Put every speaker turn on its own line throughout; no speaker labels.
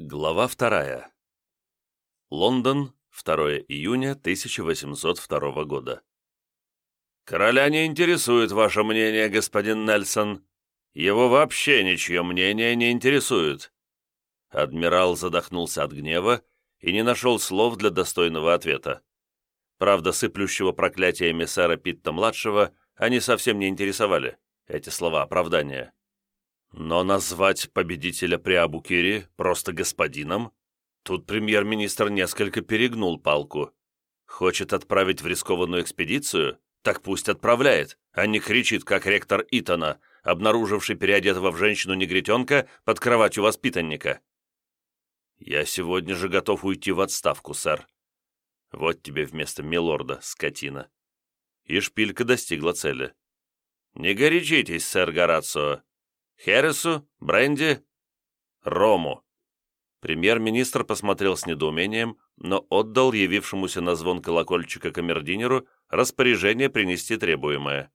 Глава вторая. Лондон, 2 июня 1802 года. «Короля не интересует ваше мнение, господин Нельсон. Его вообще ничье мнение не интересует». Адмирал задохнулся от гнева и не нашел слов для достойного ответа. Правда, сыплющего проклятия эмиссара Питта-младшего они совсем не интересовали, эти слова оправдания. Но назвать победителя при Абукире просто господином? Тут премьер-министр несколько перегнул палку. Хочет отправить в рискованную экспедицию? Так пусть отправляет, а не кричит, как ректор Итона, обнаруживший переодетого в женщину негритенка под кроватью воспитанника. «Я сегодня же готов уйти в отставку, сэр. Вот тебе вместо милорда, скотина». И шпилька достигла цели. «Не горячитесь, сэр Горацио. Хересу? Бренди? Рому!» Премьер-министр посмотрел с недоумением, но отдал явившемуся на звон колокольчика камердинеру распоряжение принести требуемое.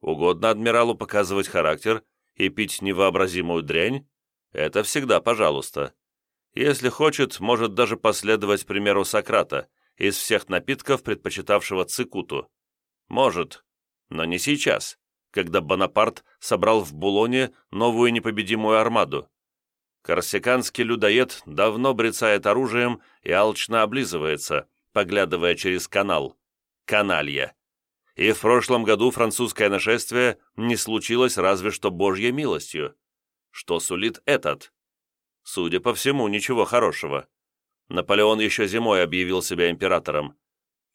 Угодно адмиралу показывать характер и пить невообразимую дрянь? Это всегда пожалуйста. Если хочет, может даже последовать примеру Сократа, из всех напитков предпочитавшего цикуту. Может, но не сейчас когда Бонапарт собрал в Булоне новую непобедимую армаду. Корсиканский людоед давно брецает оружием и алчно облизывается, поглядывая через канал. Каналья. И в прошлом году французское нашествие не случилось разве что божьей милостью. Что сулит этот? Судя по всему, ничего хорошего. Наполеон еще зимой объявил себя императором.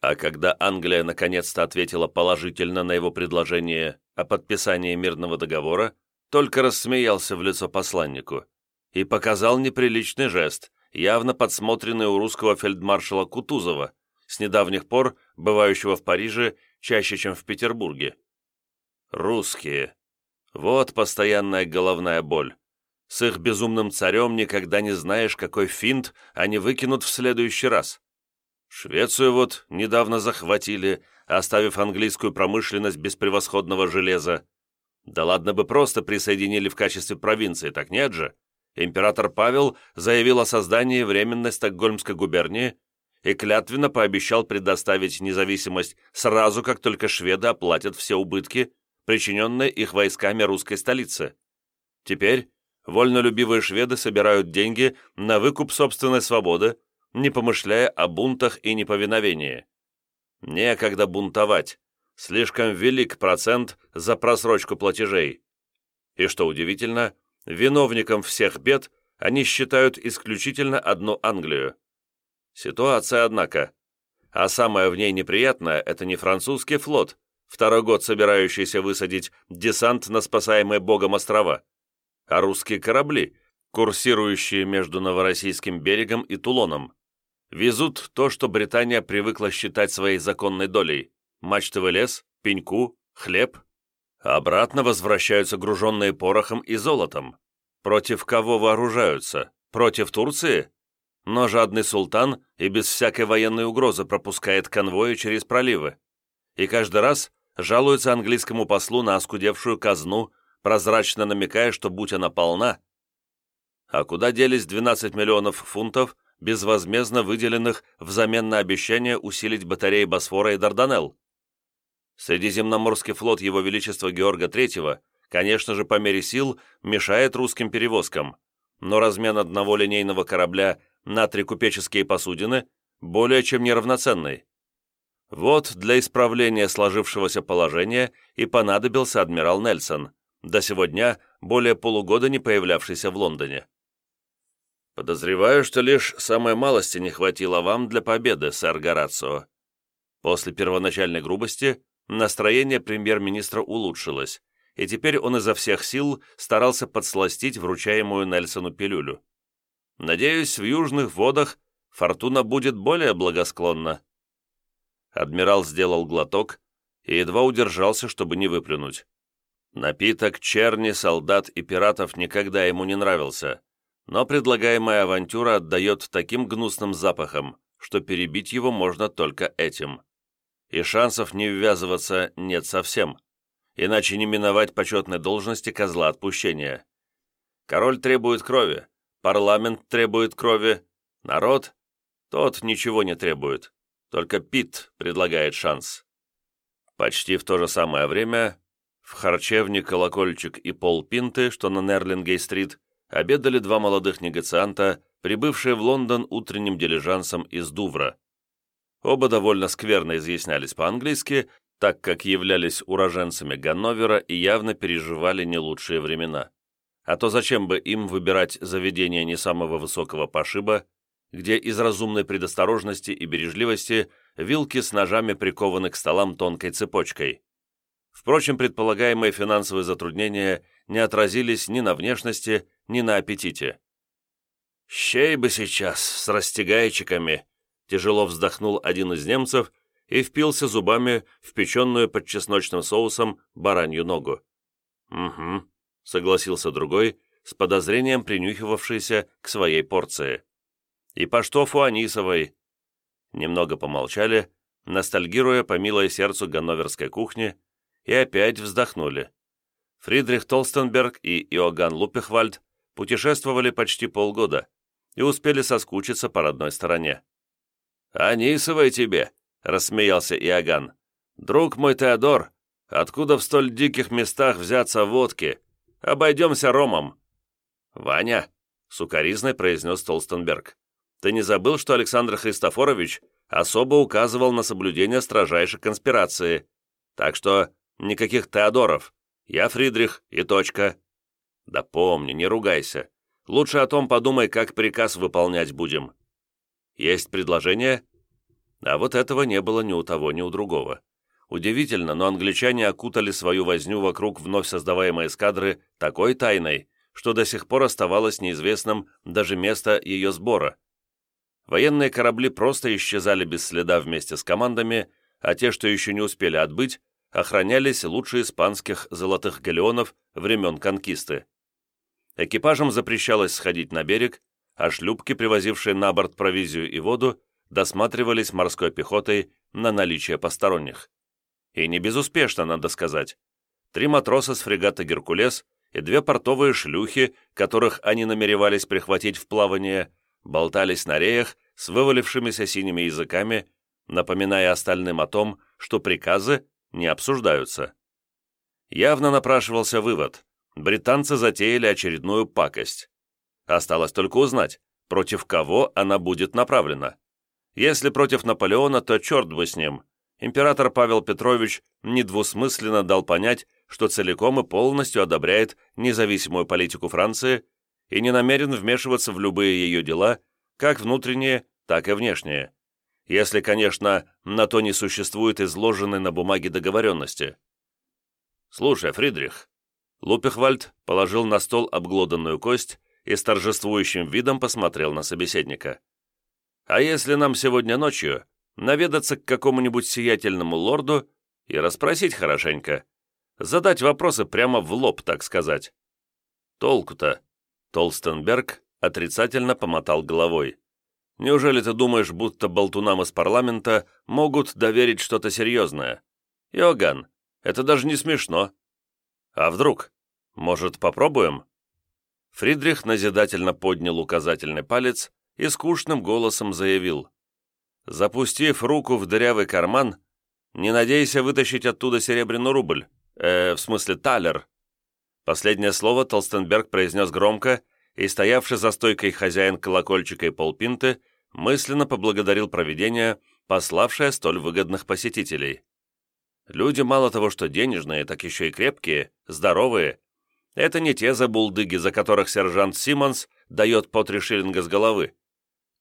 А когда Англия наконец-то ответила положительно на его предложение о подписании мирного договора, только рассмеялся в лицо посланнику и показал неприличный жест, явно подсмотренный у русского фельдмаршала Кутузова, с недавних пор бывающего в Париже чаще, чем в Петербурге. Русские. Вот постоянная головная боль. С их безумным царем никогда не знаешь, какой финт они выкинут в следующий раз. Швецию вот недавно захватили, оставив английскую промышленность без превосходного железа. Да ладно бы просто присоединили в качестве провинции, так нет же. Император Павел заявил о создании временной Стокгольмской губернии и клятвенно пообещал предоставить независимость сразу, как только шведы оплатят все убытки, причиненные их войсками русской столицы. Теперь вольнолюбивые шведы собирают деньги на выкуп собственной свободы, не помышляя о бунтах и неповиновении. Некогда бунтовать, слишком велик процент за просрочку платежей. И что удивительно, виновником всех бед они считают исключительно одну Англию. Ситуация, однако. А самое в ней неприятное – это не французский флот, второй год собирающийся высадить десант на спасаемые Богом острова, а русские корабли, курсирующие между Новороссийским берегом и Тулоном везут то, что Британия привыкла считать своей законной долей – мачтовый лес, пеньку, хлеб. обратно возвращаются груженные порохом и золотом. Против кого вооружаются? Против Турции? Но жадный султан и без всякой военной угрозы пропускает конвои через проливы. И каждый раз жалуется английскому послу на оскудевшую казну, прозрачно намекая, что будь она полна. А куда делись 12 миллионов фунтов, безвозмездно выделенных взамен на обещание усилить батареи Босфора и Дарданелл. Средиземноморский флот Его Величества Георга III, конечно же, по мере сил мешает русским перевозкам, но размен одного линейного корабля на три купеческие посудины более чем неравноценный. Вот для исправления сложившегося положения и понадобился адмирал Нельсон, до сегодня более полугода не появлявшийся в Лондоне. «Подозреваю, что лишь самой малости не хватило вам для победы, сэр Горацио». После первоначальной грубости настроение премьер-министра улучшилось, и теперь он изо всех сил старался подсластить вручаемую Нельсону пилюлю. «Надеюсь, в южных водах фортуна будет более благосклонна». Адмирал сделал глоток и едва удержался, чтобы не выплюнуть. Напиток черни, солдат и пиратов никогда ему не нравился, но предлагаемая авантюра отдает таким гнусным запахом, что перебить его можно только этим. И шансов не ввязываться нет совсем, иначе не миновать почетной должности козла отпущения. Король требует крови, парламент требует крови, народ, тот ничего не требует, только Пит предлагает шанс. Почти в то же самое время в харчевне «Колокольчик» и «Пол Пинты», что на Нерлингей-стрит, обедали два молодых негацианта, прибывшие в Лондон утренним дилижансом из Дувра. Оба довольно скверно изъяснялись по-английски, так как являлись уроженцами Ганновера и явно переживали не лучшие времена. А то зачем бы им выбирать заведение не самого высокого пошиба, где из разумной предосторожности и бережливости вилки с ножами прикованы к столам тонкой цепочкой. Впрочем, предполагаемые финансовые затруднения не отразились ни на внешности, ни на аппетите. «Щей бы сейчас с растягайчиками!» тяжело вздохнул один из немцев и впился зубами в печеную под чесночным соусом баранью ногу. «Угу», — согласился другой, с подозрением принюхивавшийся к своей порции. «И по штофу анисовой». Немного помолчали, ностальгируя по милой сердцу ганноверской кухни, и опять вздохнули. Фридрих Толстенберг и Иоганн Лупехвальд путешествовали почти полгода и успели соскучиться по родной стороне. «Анисовой тебе!» — рассмеялся Иоганн. «Друг мой Теодор, откуда в столь диких местах взяться водки? Обойдемся ромом!» «Ваня!» — сукоризной произнес Толстенберг. «Ты не забыл, что Александр Христофорович особо указывал на соблюдение строжайшей конспирации? Так что никаких Теодоров. Я Фридрих и точка». «Да помни, не ругайся. Лучше о том подумай, как приказ выполнять будем». Есть предложение?» А вот этого не было ни у того, ни у другого. Удивительно, но англичане окутали свою возню вокруг вновь создаваемой эскадры такой тайной, что до сих пор оставалось неизвестным даже место ее сбора. Военные корабли просто исчезали без следа вместе с командами, а те, что еще не успели отбыть, охранялись лучше испанских золотых галеонов времен конкисты. Экипажам запрещалось сходить на берег, а шлюпки, привозившие на борт провизию и воду, досматривались морской пехотой на наличие посторонних. И не безуспешно, надо сказать. Три матроса с фрегата «Геркулес» и две портовые шлюхи, которых они намеревались прихватить в плавание, болтались на реях с вывалившимися синими языками, напоминая остальным о том, что приказы не обсуждаются. Явно напрашивался вывод. Британцы затеяли очередную пакость. Осталось только узнать, против кого она будет направлена. Если против Наполеона, то черт бы с ним. Император Павел Петрович недвусмысленно дал понять, что целиком и полностью одобряет независимую политику Франции и не намерен вмешиваться в любые ее дела, как внутренние, так и внешние. Если, конечно, на то не существует изложенной на бумаге договоренности. «Слушай, Фридрих», Лупехвальд положил на стол обглоданную кость и с торжествующим видом посмотрел на собеседника. «А если нам сегодня ночью наведаться к какому-нибудь сиятельному лорду и расспросить хорошенько, задать вопросы прямо в лоб, так сказать?» «Толку-то?» Толстенберг отрицательно помотал головой. «Неужели ты думаешь, будто болтунам из парламента могут доверить что-то серьезное? Иоганн, это даже не смешно. А вдруг? Может, попробуем?» Фридрих назидательно поднял указательный палец и скучным голосом заявил. Запустив руку в дырявый карман, не надейся вытащить оттуда серебряный рубль, э, в смысле талер. Последнее слово Толстенберг произнес громко, и стоявший за стойкой хозяин колокольчика и полпинты мысленно поблагодарил провидение, пославшее столь выгодных посетителей. Люди мало того, что денежные, так еще и крепкие, здоровые, это не те забулдыги, за которых сержант Симмонс дает по три шиллинга с головы.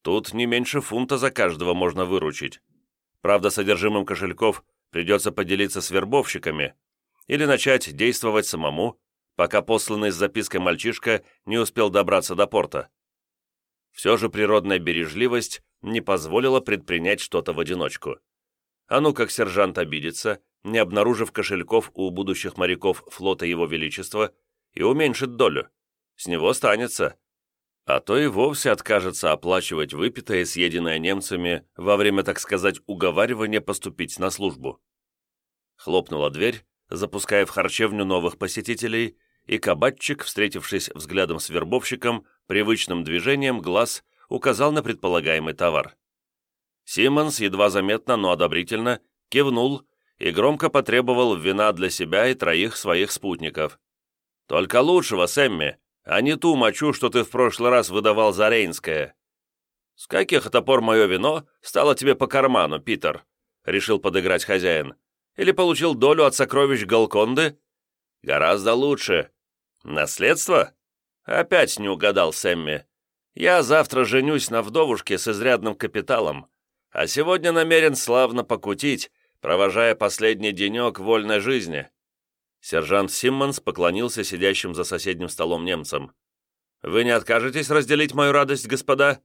Тут не меньше фунта за каждого можно выручить. Правда, содержимым кошельков придется поделиться с вербовщиками или начать действовать самому, пока посланный с запиской мальчишка не успел добраться до порта. Все же природная бережливость не позволила предпринять что-то в одиночку. А ну как сержант обидится, не обнаружив кошельков у будущих моряков флота Его Величества, и уменьшит долю. С него останется. А то и вовсе откажется оплачивать выпитое съеденное немцами во время, так сказать, уговаривания поступить на службу. Хлопнула дверь, запуская в харчевню новых посетителей, и кабачик, встретившись взглядом с вербовщиком, привычным движением глаз указал на предполагаемый товар. Симмонс едва заметно, но одобрительно кивнул и громко потребовал вина для себя и троих своих спутников. «Только лучшего, Сэмми, а не ту мочу, что ты в прошлый раз выдавал за Рейнское». «С каких это пор мое вино стало тебе по карману, Питер?» — решил подыграть хозяин. «Или получил долю от сокровищ Галконды?» «Гораздо лучше. Наследство?» «Опять не угадал Сэмми. Я завтра женюсь на вдовушке с изрядным капиталом, а сегодня намерен славно покутить, провожая последний денек вольной жизни». Сержант Симмонс поклонился сидящим за соседним столом немцам. «Вы не откажетесь разделить мою радость, господа?»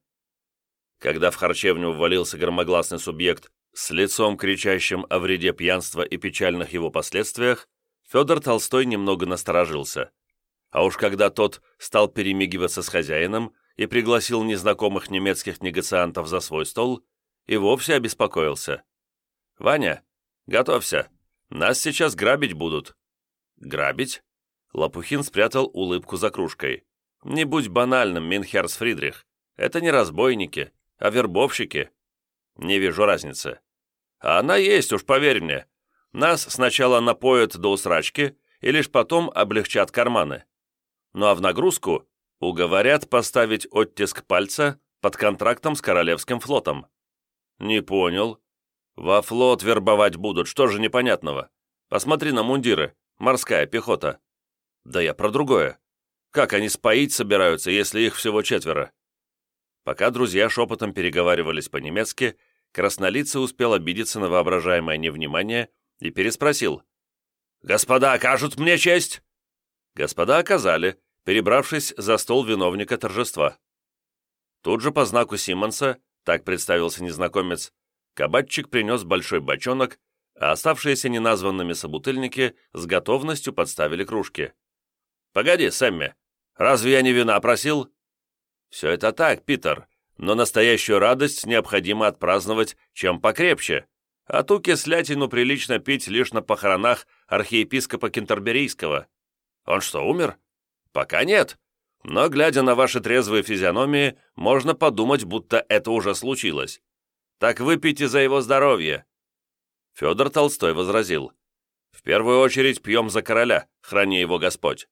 Когда в харчевню ввалился громогласный субъект с лицом кричащим о вреде пьянства и печальных его последствиях, Федор Толстой немного насторожился. А уж когда тот стал перемигиваться с хозяином и пригласил незнакомых немецких негациантов за свой стол, и вовсе обеспокоился. «Ваня, готовься, нас сейчас грабить будут». «Грабить?» Лопухин спрятал улыбку за кружкой. «Не будь банальным, Минхерс Фридрих. Это не разбойники, а вербовщики. Не вижу разницы. А она есть, уж поверь мне. Нас сначала напоят до усрачки и лишь потом облегчат карманы. Ну а в нагрузку уговорят поставить оттиск пальца под контрактом с Королевским флотом. Не понял. Во флот вербовать будут, что же непонятного? Посмотри на мундиры, морская пехота. Да я про другое. Как они споить собираются, если их всего четверо? Пока друзья шепотом переговаривались по-немецки, краснолицый успел обидеться на воображаемое невнимание и переспросил. «Господа окажут мне честь?» Господа оказали, перебравшись за стол виновника торжества. Тут же по знаку Симмонса, так представился незнакомец, кабачик принес большой бочонок, а оставшиеся неназванными собутыльники с готовностью подставили кружки. «Погоди, Сэмми, разве я не вина просил?» «Все это так, Питер, но настоящую радость необходимо отпраздновать чем покрепче, а ту кислятину прилично пить лишь на похоронах архиепископа Кентерберийского. Он что, умер? Пока нет, но, глядя на ваши трезвые физиономии, можно подумать, будто это уже случилось. Так выпейте за его здоровье». Федор Толстой возразил. «В первую очередь пьем за короля, храни его Господь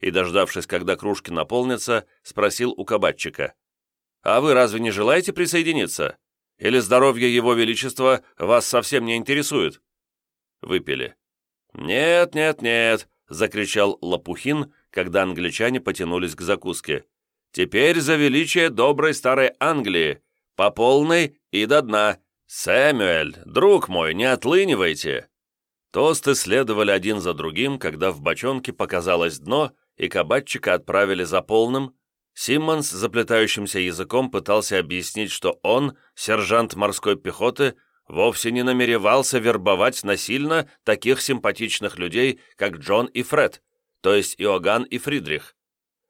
и, дождавшись, когда кружки наполнятся, спросил у кабачика. «А вы разве не желаете присоединиться? Или здоровье Его Величества вас совсем не интересует?» Выпили. «Нет, нет, нет!» — закричал Лопухин, когда англичане потянулись к закуске. «Теперь за величие доброй старой Англии, по полной и до дна. Сэмюэль, друг мой, не отлынивайте!» Тосты следовали один за другим, когда в бочонке показалось дно, и кабачика отправили за полным, Симмонс заплетающимся языком пытался объяснить, что он, сержант морской пехоты, вовсе не намеревался вербовать насильно таких симпатичных людей, как Джон и Фред, то есть Иоганн и Фридрих,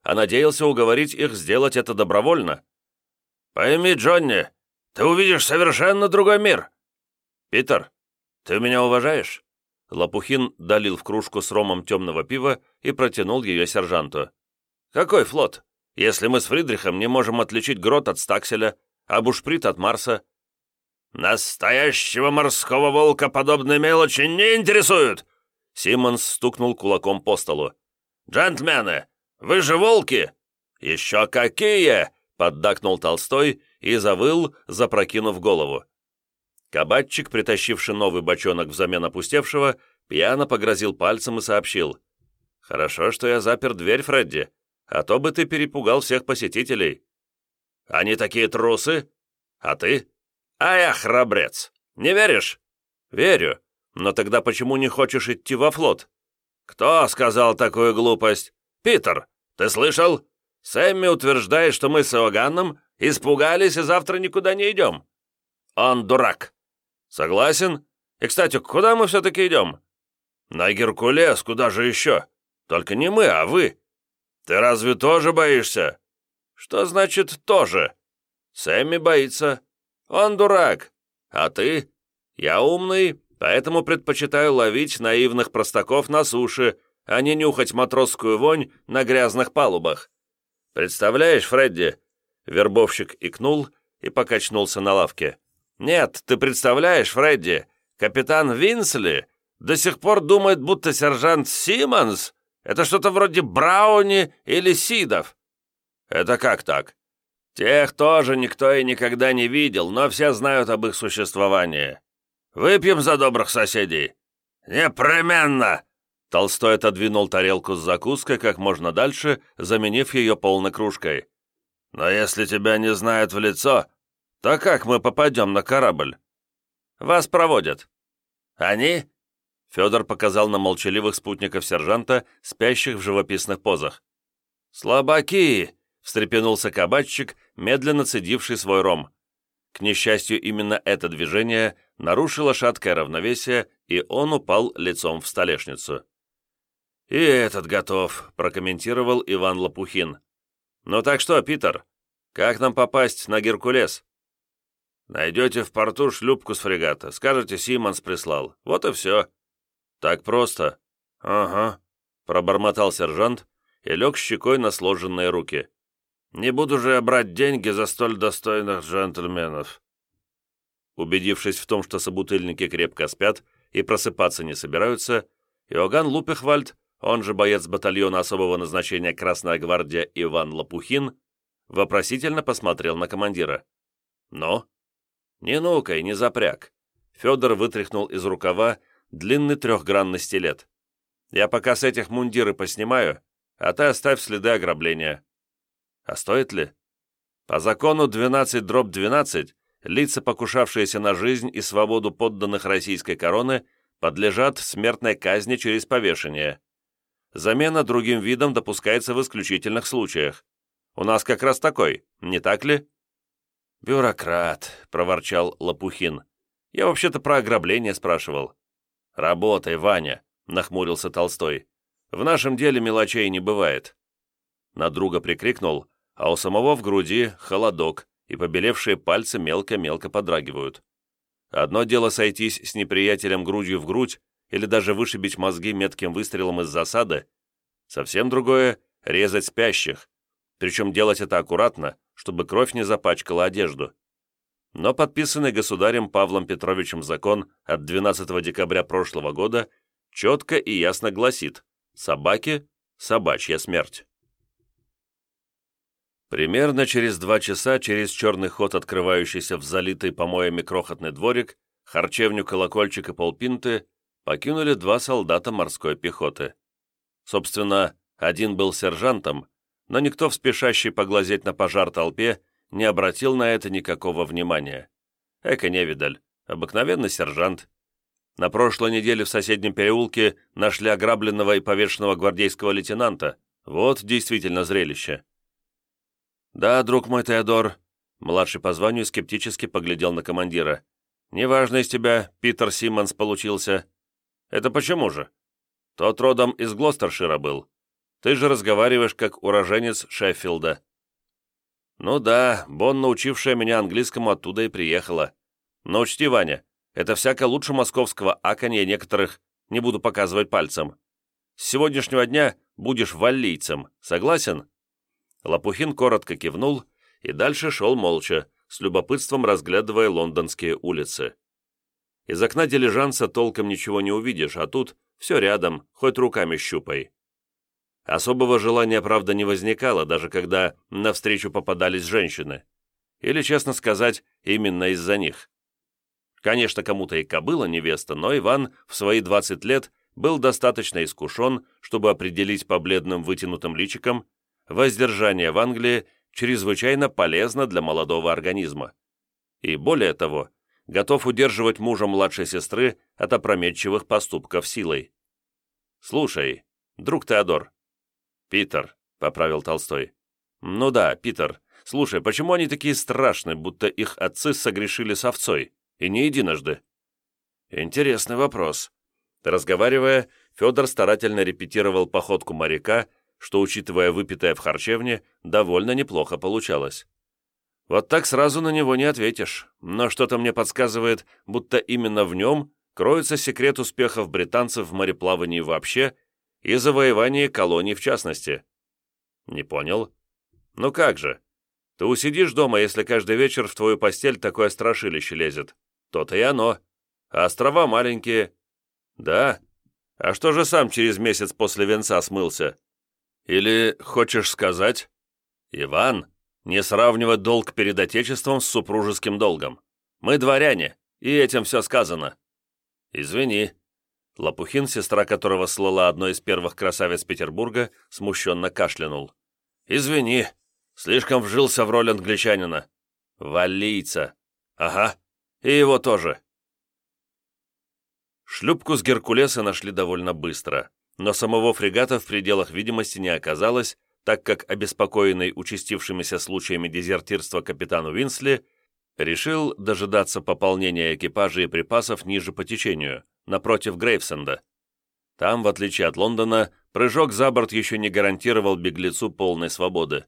а надеялся уговорить их сделать это добровольно. «Пойми, Джонни, ты увидишь совершенно другой мир!» «Питер, ты меня уважаешь?» Лопухин долил в кружку с ромом темного пива и протянул ее сержанту. «Какой флот, если мы с Фридрихом не можем отличить грот от стакселя, а бушприт от Марса?» «Настоящего морского волка подобные мелочи не интересуют!» Симмонс стукнул кулаком по столу. «Джентльмены, вы же волки!» «Еще какие!» — поддакнул Толстой и завыл, запрокинув голову. Кабатчик, притащивший новый бочонок взамен опустевшего, пьяно погрозил пальцем и сообщил. «Хорошо, что я запер дверь, Фредди, а то бы ты перепугал всех посетителей». «Они такие трусы? А ты?» «А я храбрец. Не веришь?» «Верю. Но тогда почему не хочешь идти во флот?» «Кто сказал такую глупость? Питер, ты слышал? Сэмми утверждает, что мы с Иоганном испугались и завтра никуда не идем. Он дурак. «Согласен. И, кстати, куда мы все-таки идем?» «На Геркулес, куда же еще? Только не мы, а вы. Ты разве тоже боишься?» «Что значит «тоже»?» «Сэмми боится. Он дурак. А ты?» «Я умный, поэтому предпочитаю ловить наивных простаков на суше, а не нюхать матросскую вонь на грязных палубах. «Представляешь, Фредди?» Вербовщик икнул и покачнулся на лавке. «Нет, ты представляешь, Фредди, капитан Винсли до сих пор думает, будто сержант Симмонс — это что-то вроде Брауни или Сидов». «Это как так?» «Тех тоже никто и никогда не видел, но все знают об их существовании. Выпьем за добрых соседей». «Непременно!» Толстой отодвинул тарелку с закуской как можно дальше, заменив ее полной кружкой. «Но если тебя не знают в лицо, то как мы попадем на корабль?» «Вас проводят». «Они?» Федор показал на молчаливых спутников сержанта, спящих в живописных позах. «Слабаки!» — встрепенулся кабачик, медленно цедивший свой ром. К несчастью, именно это движение нарушило шаткое равновесие, и он упал лицом в столешницу. «И этот готов», — прокомментировал Иван Лопухин. «Ну так что, Питер, как нам попасть на Геркулес?» «Найдете в порту шлюпку с фрегата, скажете, Симмонс прислал. Вот и все». «Так просто?» «Ага», — пробормотал сержант и лег щекой на сложенные руки. «Не буду же брать деньги за столь достойных джентльменов». Убедившись в том, что собутыльники крепко спят и просыпаться не собираются, Иоганн Лупехвальд он же боец батальона особого назначения «Красная гвардия» Иван Лопухин, вопросительно посмотрел на командира. «Ну?» «Не ну-ка не запряг». Федор вытряхнул из рукава длинный трехгранный стилет. «Я пока с этих мундиры поснимаю, а ты оставь следы ограбления». «А стоит ли?» «По закону 12 дробь 12 лица, покушавшиеся на жизнь и свободу подданных российской короны, подлежат смертной казни через повешение. Замена другим видом допускается в исключительных случаях. У нас как раз такой, не так ли?» «Бюрократ», — проворчал Лопухин. «Я вообще-то про ограбление спрашивал». «Работай, Ваня», — нахмурился Толстой. «В нашем деле мелочей не бывает». На друга прикрикнул, а у самого в груди холодок, и побелевшие пальцы мелко-мелко подрагивают. Одно дело сойтись с неприятелем грудью в грудь, или даже вышибить мозги метким выстрелом из засады, совсем другое — резать спящих, причем делать это аккуратно, чтобы кровь не запачкала одежду. Но подписанный государем Павлом Петровичем закон от 12 декабря прошлого года четко и ясно гласит «собаки – собачья смерть». Примерно через два часа через черный ход, открывающийся в залитый помоями крохотный дворик, харчевню колокольчик и полпинты, покинули два солдата морской пехоты. Собственно, один был сержантом, но никто в спешащей поглазеть на пожар толпе не обратил на это никакого внимания. Эко невидаль, обыкновенный сержант. На прошлой неделе в соседнем переулке нашли ограбленного и повешенного гвардейского лейтенанта. Вот действительно зрелище. «Да, друг мой Теодор», — младший по званию скептически поглядел на командира. «Неважно из тебя, Питер Симмонс получился. «Это почему же?» «Тот родом из Глостершира был. Ты же разговариваешь как уроженец Шеффилда». «Ну да, Бон, научившая меня английскому, оттуда и приехала. Но учти, Ваня, это всяко лучше московского аканья некоторых, не буду показывать пальцем. С сегодняшнего дня будешь валлийцем, согласен?» Лопухин коротко кивнул и дальше шел молча, с любопытством разглядывая лондонские улицы. Из окна дилижанса толком ничего не увидишь, а тут все рядом, хоть руками щупай. Особого желания, правда, не возникало, даже когда навстречу попадались женщины. Или, честно сказать, именно из-за них. Конечно, кому-то и кобыла невеста, но Иван в свои 20 лет был достаточно искушен, чтобы определить по бледным вытянутым личикам, воздержание в Англии чрезвычайно полезно для молодого организма. И более того, готов удерживать мужа младшей сестры от опрометчивых поступков силой. «Слушай, друг Теодор». «Питер», — поправил Толстой. «Ну да, Питер. Слушай, почему они такие страшные, будто их отцы согрешили с овцой, и не единожды?» «Интересный вопрос». Разговаривая, Федор старательно репетировал походку моряка, что, учитывая выпитое в харчевне, довольно неплохо получалось. Вот так сразу на него не ответишь, но что-то мне подсказывает, будто именно в нем кроется секрет успехов британцев в мореплавании вообще и завоевании колоний в частности. Не понял? Ну как же? Ты усидишь дома, если каждый вечер в твою постель такое страшилище лезет. То-то и оно. А острова маленькие. Да? А что же сам через месяц после венца смылся? Или хочешь сказать? Иван, не сравнивать долг перед Отечеством с супружеским долгом. Мы дворяне, и этим все сказано. Извини. Лопухин, сестра которого слала одной из первых красавиц Петербурга, смущенно кашлянул. Извини, слишком вжился в роль англичанина. Валийца. Ага, и его тоже. Шлюпку с Геркулеса нашли довольно быстро, но самого фрегата в пределах видимости не оказалось, так как обеспокоенный участившимися случаями дезертирства капитан Уинсли решил дожидаться пополнения экипажа и припасов ниже по течению, напротив Грейвсенда. Там, в отличие от Лондона, прыжок за борт еще не гарантировал беглецу полной свободы.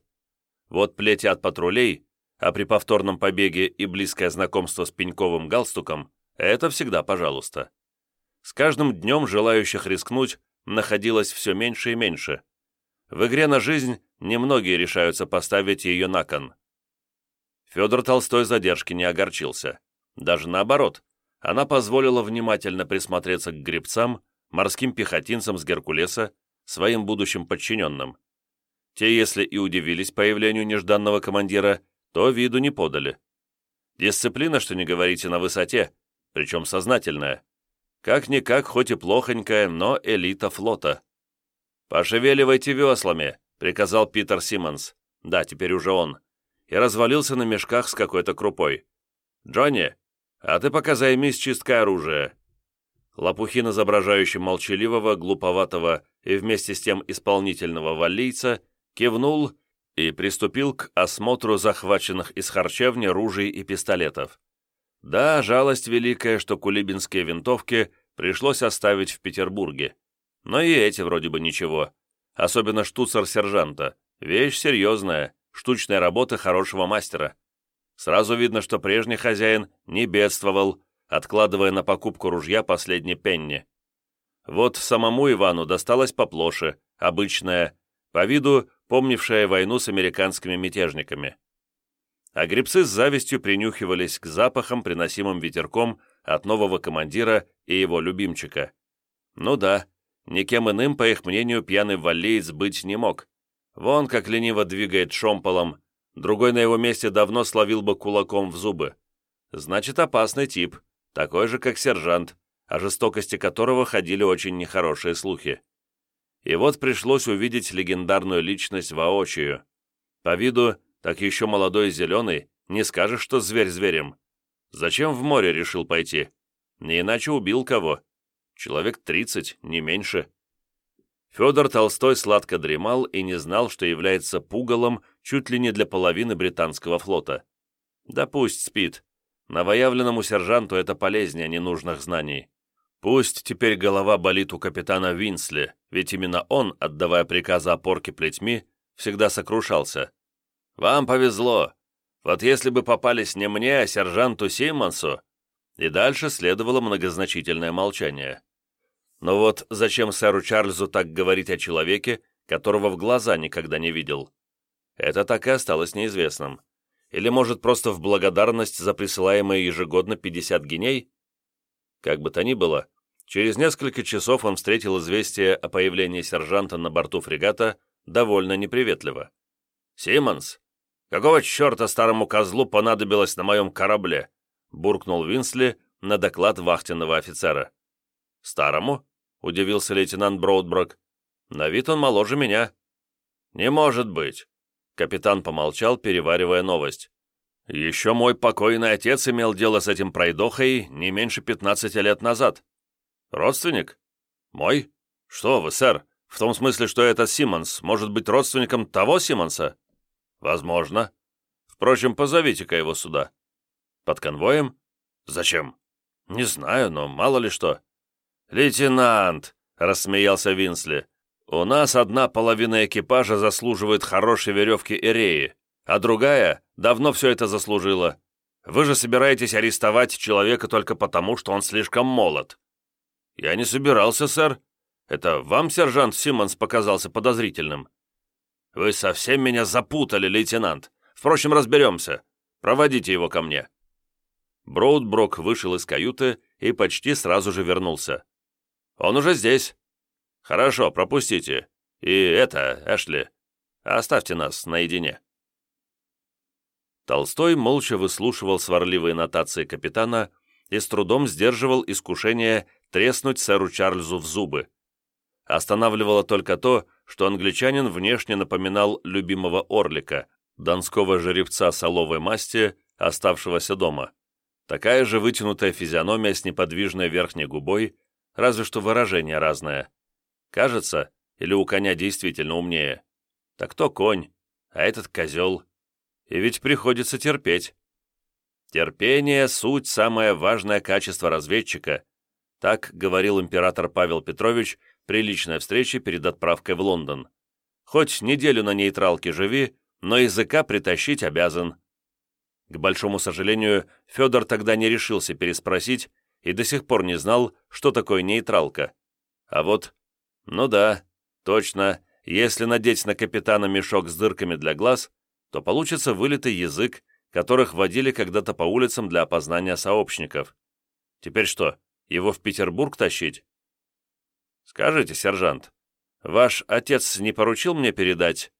Вот плети от патрулей, а при повторном побеге и близкое знакомство с пеньковым галстуком – это всегда пожалуйста. С каждым днем желающих рискнуть находилось все меньше и меньше – в игре на жизнь немногие решаются поставить ее на кон. Федор Толстой задержки не огорчился. Даже наоборот, она позволила внимательно присмотреться к гребцам, морским пехотинцам с Геркулеса, своим будущим подчиненным. Те, если и удивились появлению нежданного командира, то виду не подали. Дисциплина, что не говорите, на высоте, причем сознательная. Как-никак, хоть и плохонькая, но элита флота. «Пошевеливайте веслами», — приказал Питер Симмонс. Да, теперь уже он. И развалился на мешках с какой-то крупой. «Джонни, а ты пока займись чисткой оружия». Лопухин, изображающий молчаливого, глуповатого и вместе с тем исполнительного валлийца, кивнул и приступил к осмотру захваченных из харчевни ружей и пистолетов. Да, жалость великая, что кулибинские винтовки пришлось оставить в Петербурге. Но и эти вроде бы ничего. Особенно штуцер сержанта. Вещь серьезная, штучная работа хорошего мастера. Сразу видно, что прежний хозяин не бедствовал, откладывая на покупку ружья последний пенни. Вот самому Ивану досталось поплоше, обычная, по виду помнившая войну с американскими мятежниками. А гребцы с завистью принюхивались к запахам, приносимым ветерком от нового командира и его любимчика. Ну да, Никем иным, по их мнению, пьяный валлеец быть не мог. Вон как лениво двигает шомполом, другой на его месте давно словил бы кулаком в зубы. Значит, опасный тип, такой же, как сержант, о жестокости которого ходили очень нехорошие слухи. И вот пришлось увидеть легендарную личность воочию. По виду, так еще молодой и зеленый, не скажешь, что зверь зверем. Зачем в море решил пойти? Не иначе убил кого. Человек тридцать, не меньше. Федор Толстой сладко дремал и не знал, что является пугалом чуть ли не для половины британского флота. Да пусть спит. Новоявленному сержанту это полезнее ненужных знаний. Пусть теперь голова болит у капитана Винсли, ведь именно он, отдавая приказы о порке плетьми, всегда сокрушался. «Вам повезло. Вот если бы попались не мне, а сержанту Симмонсу, и дальше следовало многозначительное молчание. Но вот зачем сэру Чарльзу так говорить о человеке, которого в глаза никогда не видел? Это так и осталось неизвестным. Или, может, просто в благодарность за присылаемые ежегодно 50 геней? Как бы то ни было, через несколько часов он встретил известие о появлении сержанта на борту фрегата довольно неприветливо. «Симмонс, какого черта старому козлу понадобилось на моем корабле?» буркнул Винсли на доклад вахтенного офицера. «Старому?» — удивился лейтенант Броудброк. «На вид он моложе меня». «Не может быть!» Капитан помолчал, переваривая новость. «Еще мой покойный отец имел дело с этим пройдохой не меньше пятнадцати лет назад. Родственник? Мой? Что вы, сэр, в том смысле, что этот Симмонс может быть родственником того Симмонса? Возможно. Впрочем, позовите-ка его сюда. Под конвоем? Зачем? Не знаю, но мало ли что. Лейтенант, рассмеялся Винсли, у нас одна половина экипажа заслуживает хорошей веревки Эреи, а другая давно все это заслужила. Вы же собираетесь арестовать человека только потому, что он слишком молод. Я не собирался, сэр. Это вам сержант Симмонс показался подозрительным. «Вы совсем меня запутали, лейтенант. Впрочем, разберемся. Проводите его ко мне». Броудброк вышел из каюты и почти сразу же вернулся. «Он уже здесь». «Хорошо, пропустите. И это, Эшли, оставьте нас наедине». Толстой молча выслушивал сварливые нотации капитана и с трудом сдерживал искушение треснуть сэру Чарльзу в зубы. Останавливало только то, что англичанин внешне напоминал любимого орлика, донского жеребца соловой масти, оставшегося дома. Такая же вытянутая физиономия с неподвижной верхней губой, разве что выражение разное. Кажется, или у коня действительно умнее. Так то конь, а этот козел. И ведь приходится терпеть. Терпение – суть самое важное качество разведчика, так говорил император Павел Петрович при личной встрече перед отправкой в Лондон. Хоть неделю на нейтралке живи, но языка притащить обязан. К большому сожалению, Федор тогда не решился переспросить и до сих пор не знал, что такое нейтралка. А вот, ну да, точно, если надеть на капитана мешок с дырками для глаз, то получится вылитый язык, которых водили когда-то по улицам для опознания сообщников. Теперь что, его в Петербург тащить? Скажите, сержант, ваш отец не поручил мне передать?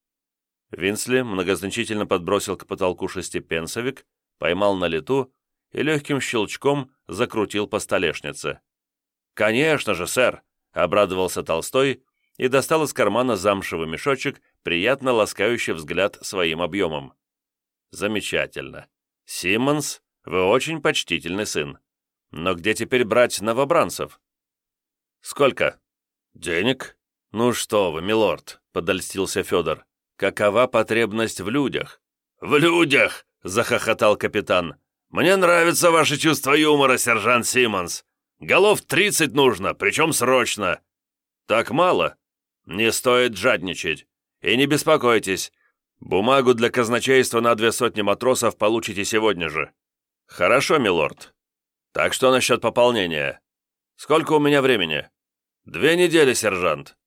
Винсли многозначительно подбросил к потолку шестипенсовик, поймал на лету и легким щелчком закрутил по столешнице. «Конечно же, сэр!» — обрадовался Толстой и достал из кармана замшевый мешочек, приятно ласкающий взгляд своим объемом. «Замечательно. Симмонс, вы очень почтительный сын. Но где теперь брать новобранцев?» «Сколько?» «Денег?» «Ну что вы, милорд», — подольстился Федор. «Какова потребность в людях?» «В людях!» — захохотал капитан. «Мне нравится ваше чувство юмора, сержант Симмонс. Голов тридцать нужно, причем срочно». «Так мало?» «Не стоит жадничать. И не беспокойтесь, бумагу для казначейства на две сотни матросов получите сегодня же». «Хорошо, милорд. Так что насчет пополнения? Сколько у меня времени?» «Две недели, сержант».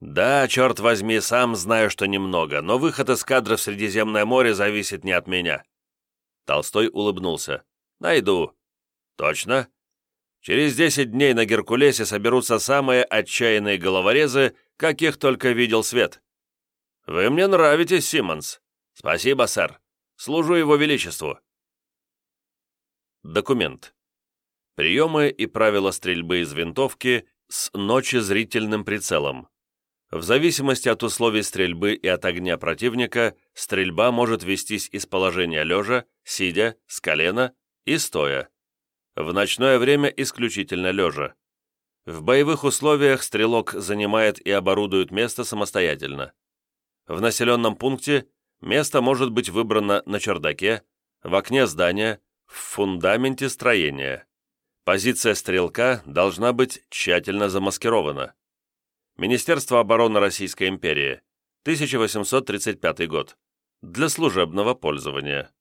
«Да, черт возьми, сам знаю, что немного, но выход из кадра в Средиземное море зависит не от меня». Толстой улыбнулся. «Найду». «Точно?» Через десять дней на Геркулесе соберутся самые отчаянные головорезы, каких только видел свет. Вы мне нравитесь, Симмонс. Спасибо, сэр. Служу его величеству. Документ. Приемы и правила стрельбы из винтовки с ночезрительным прицелом. В зависимости от условий стрельбы и от огня противника, стрельба может вестись из положения лежа, сидя, с колена и стоя. В ночное время исключительно лежа. В боевых условиях стрелок занимает и оборудует место самостоятельно. В населенном пункте место может быть выбрано на чердаке, в окне здания, в фундаменте строения. Позиция стрелка должна быть тщательно замаскирована. Министерство обороны Российской империи, 1835 год. Для служебного пользования.